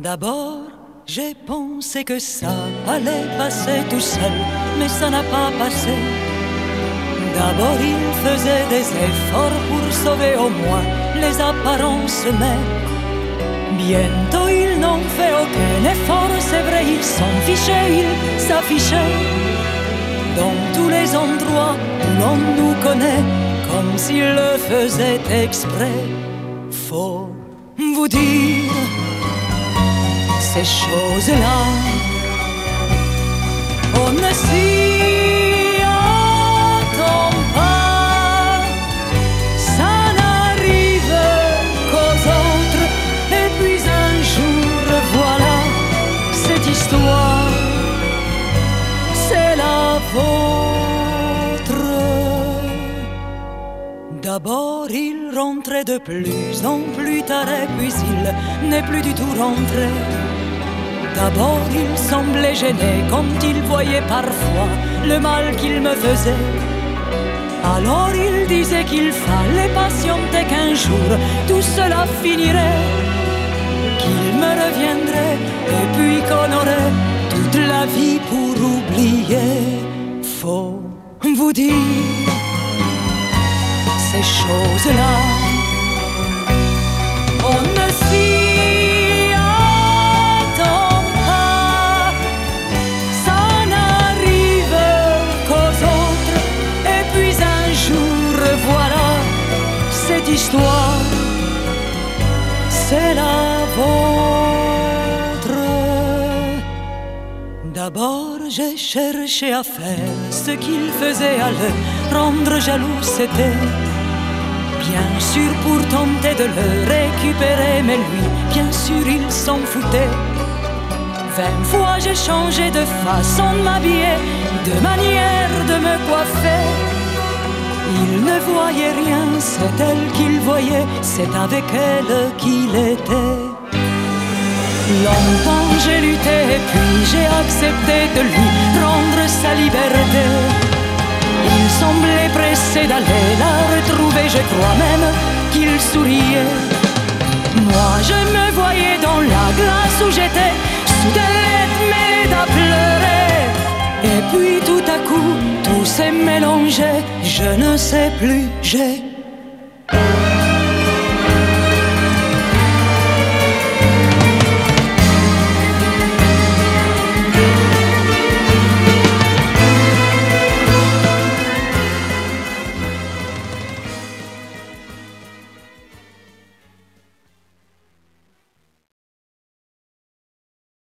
D'abord, j'ai pensé que ça allait passer tout seul, mais ça n'a pas passé. D'abord, il faisait des efforts pour sauver au moins les apparences, mais bientôt ils n'ont fait aucun effort. C'est vrai, ils s'en fichaient, ils s'affichaient dans tous les endroits où l'on nous connaît, comme s'ils le faisaient exprès. Faut vous dire ces choses-là. On ne s'y attend pas, ça n'arrive qu'aux autres. Et puis un jour, voilà, cette histoire, c'est la vôtre. D'abord, il rentrait de plus en plus tard, et puis il n'est plus du tout rentré. D'abord il semblait gêné quand il voyait parfois le mal qu'il me faisait. Alors il disait qu'il fallait patienter qu'un jour tout cela finirait, qu'il me reviendrait et puis qu'on aurait toute la vie pour oublier. Faut vous dire ces choses-là. Cette histoire, c'est la vôtre. D'abord, j'ai cherché à faire ce qu'il faisait à le rendre jaloux, c'était bien sûr pour tenter de le récupérer, mais lui, bien sûr, il s'en foutait. Vingt fois j'ai changé de façon de m'habiller, de manière de me coiffer. Voyait rien, c'est elle qu'il voyait, c'est avec elle qu'il était. Longtemps j'ai lutté puis j'ai accepté de lui rendre sa liberté. Il semblait pressé d'aller la retrouver, je crois même qu'il souriait. Moi je me voyais dans la glace où j'étais, soudain mêlée à pleurer. Et puis tout à coup, s'est mélangé, je ne sais plus, j'ai